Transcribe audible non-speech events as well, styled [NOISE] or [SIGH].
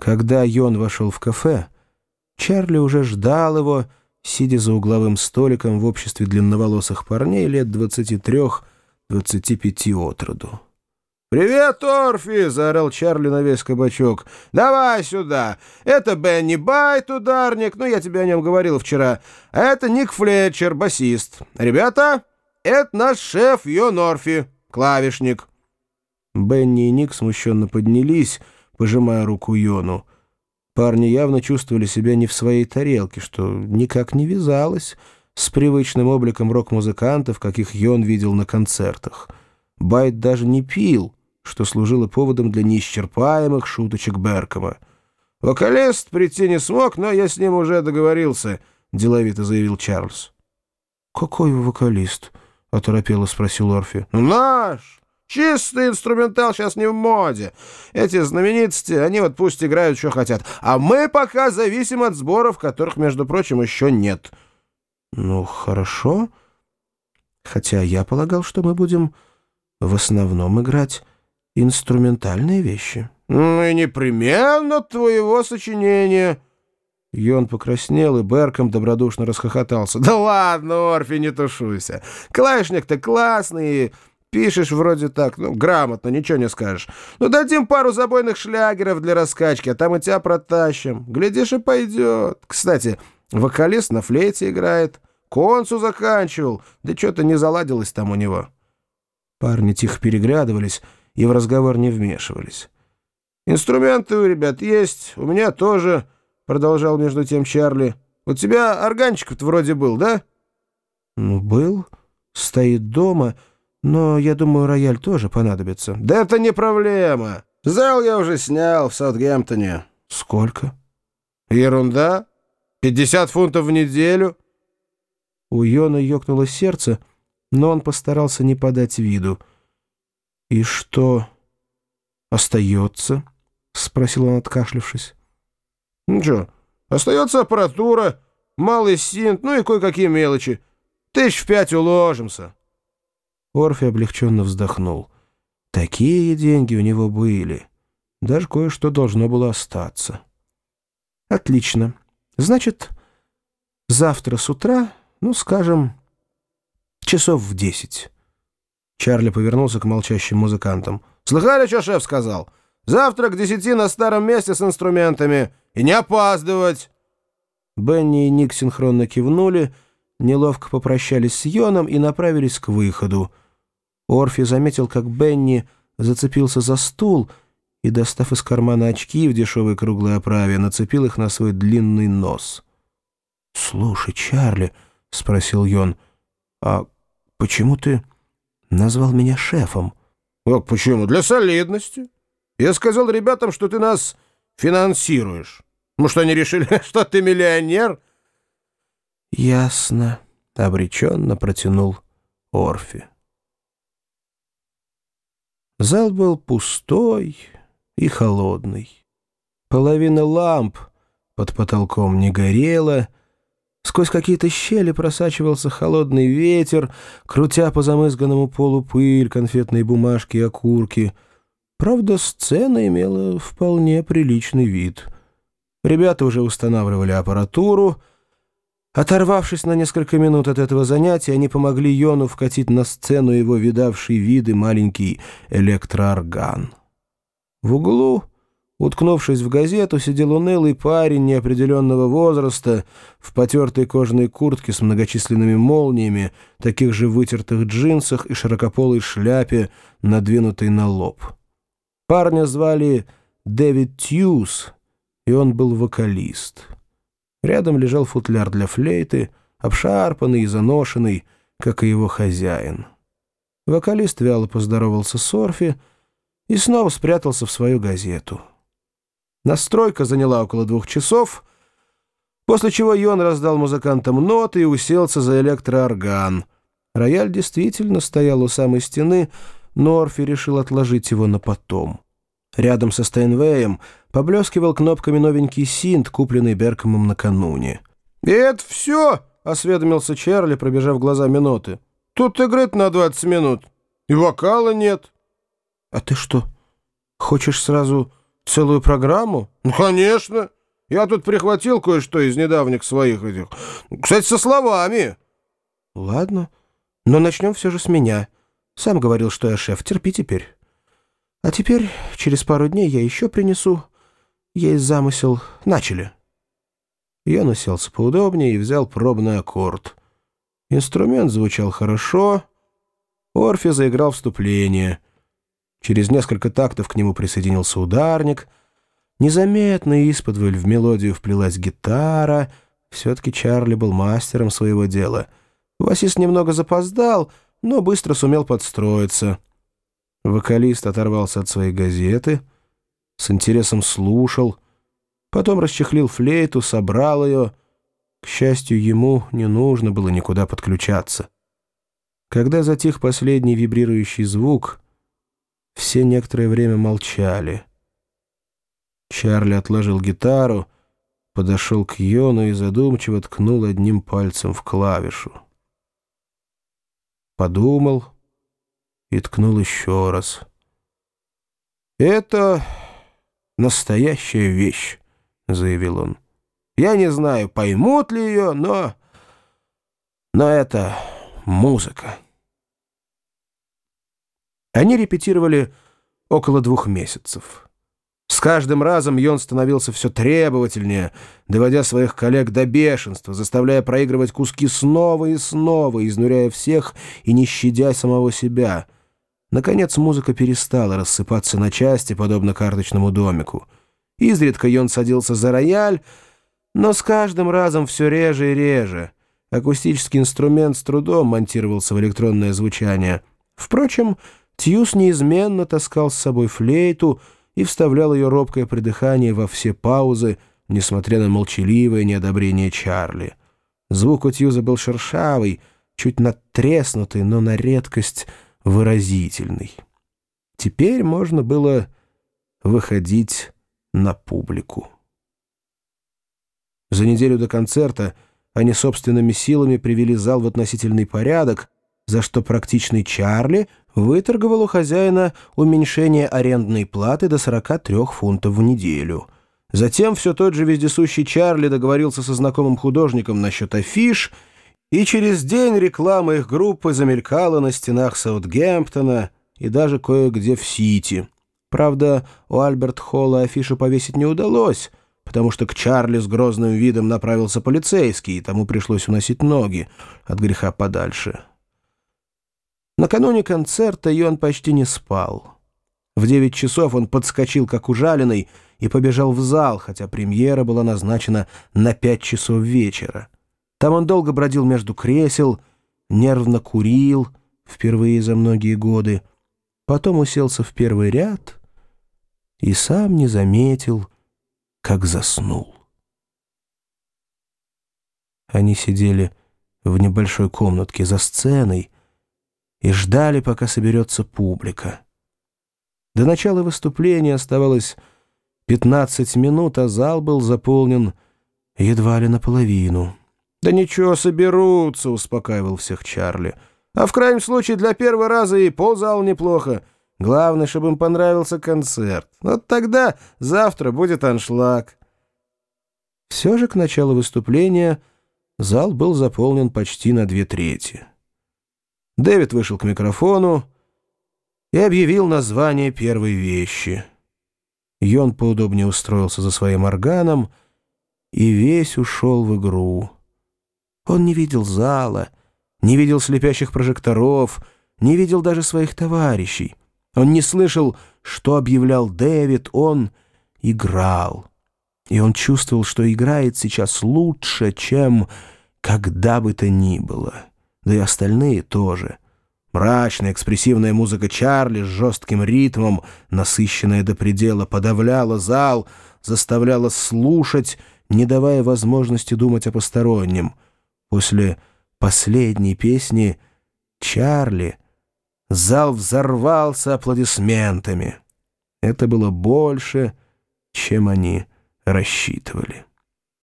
Когда Йон вошел в кафе, Чарли уже ждал его, сидя за угловым столиком в обществе длинноволосых парней лет 23-25 от роду. «Привет, Орфи!» — заорал Чарли на весь кабачок. «Давай сюда! Это Бенни Байт, ударник, ну, я тебе о нем говорил вчера. А это Ник Флетчер, басист. Ребята, это наш шеф Йон Орфи, клавишник». Бенни и Ник смущенно поднялись, пожимая руку Йону. Парни явно чувствовали себя не в своей тарелке, что никак не вязалось с привычным обликом рок-музыкантов, каких Йон видел на концертах. Байт даже не пил, что служило поводом для неисчерпаемых шуточек Беркома. «Вокалист прийти не смог, но я с ним уже договорился», — деловито заявил Чарльз. «Какой вокалист?» — оторопело спросил Орфи. «Наш! Чистый инструментал сейчас не в моде. Эти знаменитости, они вот пусть играют, что хотят. А мы пока зависим от сборов, которых, между прочим, еще нет». «Ну, хорошо. Хотя я полагал, что мы будем в основном играть инструментальные вещи». «Ну и непременно твоего сочинения». Йон покраснел, и Берком добродушно расхохотался. «Да ладно, Орфи, не тушуйся. Клавишник-то классный, пишешь вроде так, ну, грамотно, ничего не скажешь. Ну, дадим пару забойных шлягеров для раскачки, а там и тебя протащим. Глядишь, и пойдет. Кстати, вокалист на флейте играет. Концу заканчивал, да что-то не заладилось там у него». Парни тихо переглядывались и в разговор не вмешивались. «Инструменты у ребят есть, у меня тоже», — продолжал между тем Чарли. «У тебя органчик вроде был, да?» «Ну, был. Стоит дома, но, я думаю, рояль тоже понадобится». «Да это не проблема. Зал я уже снял в Саутгемптоне». «Сколько?» «Ерунда. Пятьдесят фунтов в неделю». У Йона ёкнуло сердце, но он постарался не подать виду. «И что остается?» — спросил он, откашлившись. «Ничего, остается аппаратура, малый синт, ну и кое-какие мелочи. Тысяч в пять уложимся». Орфи облегченно вздохнул. Такие деньги у него были. Даже кое-что должно было остаться. «Отлично. Значит, завтра с утра, ну, скажем, часов в десять». Чарли повернулся к молчащим музыкантам. «Слыхали, что шеф сказал? Завтра к десяти на старом месте с инструментами. И не опаздывать!» Бенни и Ник синхронно кивнули, неловко попрощались с Йоном и направились к выходу. Орфи заметил, как Бенни зацепился за стул и, достав из кармана очки в дешевой круглой оправе, нацепил их на свой длинный нос. «Слушай, Чарли», — спросил Йон, — «а почему ты назвал меня шефом?» «О, почему? Для солидности. Я сказал ребятам, что ты нас финансируешь. Может, они решили, [LAUGHS] что ты миллионер?» «Ясно», — обреченно протянул Орфи. Зал был пустой и холодный. Половина ламп под потолком не горела, сквозь какие-то щели просачивался холодный ветер, крутя по замызганному полу пыль, конфетные бумажки и окурки. Правда, сцена имела вполне приличный вид. Ребята уже устанавливали аппаратуру, Оторвавшись на несколько минут от этого занятия, они помогли Йону вкатить на сцену его видавший виды маленький электроорган. В углу, уткнувшись в газету, сидел унылый парень неопределенного возраста в потертой кожаной куртке с многочисленными молниями, таких же вытертых джинсах и широкополой шляпе, надвинутой на лоб. Парня звали Дэвид Тьюз, и он был вокалист. Рядом лежал футляр для флейты, обшарпанный и заношенный, как и его хозяин. Вокалист вяло поздоровался с Орфи и снова спрятался в свою газету. Настройка заняла около двух часов, после чего Йон раздал музыкантам ноты и уселся за электроорган. Рояль действительно стоял у самой стены, но Орфи решил отложить его на потом. Рядом со Стейнвеем поблескивал кнопками новенький синт, купленный Беркомом накануне. «И это все?» — осведомился Чарли, пробежав глазами ноты. «Тут играет на 20 минут. И вокала нет». «А ты что, хочешь сразу Целую программу? Ну, конечно. Я тут прихватил кое-что из недавних своих этих. Кстати, со словами. Ладно, но начнем все же с меня. Сам говорил, что я шеф. Терпи теперь. А теперь, через пару дней я еще принесу. Есть замысел. Начали. Я населся поудобнее и взял пробный аккорд. Инструмент звучал хорошо. Орфи заиграл вступление. Через несколько тактов к нему присоединился ударник. Незаметно исподволь в мелодию вплелась гитара. Все-таки Чарли был мастером своего дела. Васист немного запоздал, но быстро сумел подстроиться. Вокалист оторвался от своей газеты, с интересом слушал, потом расчехлил флейту, собрал ее. К счастью, ему не нужно было никуда подключаться. Когда затих последний вибрирующий звук, все некоторое время молчали. Чарли отложил гитару, подошел к Йону и задумчиво ткнул одним пальцем в клавишу. Подумал и ткнул еще раз. «Это настоящая вещь», — заявил он. «Я не знаю, поймут ли ее, но... но это музыка». Они репетировали около двух месяцев. С каждым разом Йон становился все требовательнее, доводя своих коллег до бешенства, заставляя проигрывать куски снова и снова, изнуряя всех и не щадя самого себя. Наконец музыка перестала рассыпаться на части, подобно карточному домику. Изредка Йон садился за рояль, но с каждым разом все реже и реже. Акустический инструмент с трудом монтировался в электронное звучание. Впрочем, Тьюс неизменно таскал с собой флейту и вставлял ее робкое придыхание во все паузы, несмотря на молчаливое неодобрение Чарли. Звук у Тьюза был шершавый, чуть надтреснутый, но на редкость выразительный. Теперь можно было выходить на публику. За неделю до концерта они собственными силами привели зал в относительный порядок, за что практичный Чарли выторговал у хозяина уменьшение арендной платы до 43 фунтов в неделю. Затем все тот же вездесущий Чарли договорился со знакомым художником насчет афиш, и через день реклама их группы замелькала на стенах Саутгемптона и даже кое-где в Сити. Правда, у Альберт Холла афишу повесить не удалось, потому что к Чарли с грозным видом направился полицейский, и тому пришлось уносить ноги от греха подальше. Накануне концерта Йон почти не спал. В девять часов он подскочил, как ужаленный, и побежал в зал, хотя премьера была назначена на пять часов вечера. Там он долго бродил между кресел, нервно курил, впервые за многие годы, потом уселся в первый ряд и сам не заметил, как заснул. Они сидели в небольшой комнатке за сценой, и ждали, пока соберется публика. До начала выступления оставалось 15 минут, а зал был заполнен едва ли наполовину. «Да ничего, соберутся», — успокаивал всех Чарли. «А в крайнем случае для первого раза и ползала неплохо. Главное, чтобы им понравился концерт. Вот тогда завтра будет аншлаг». Все же к началу выступления зал был заполнен почти на две трети. Дэвид вышел к микрофону и объявил название первой вещи. Йон поудобнее устроился за своим органом и весь ушел в игру. Он не видел зала, не видел слепящих прожекторов, не видел даже своих товарищей. Он не слышал, что объявлял Дэвид, он играл. И он чувствовал, что играет сейчас лучше, чем когда бы то ни было да и остальные тоже. Мрачная, экспрессивная музыка Чарли с жестким ритмом, насыщенная до предела, подавляла зал, заставляла слушать, не давая возможности думать о постороннем. После последней песни «Чарли» зал взорвался аплодисментами. Это было больше, чем они рассчитывали.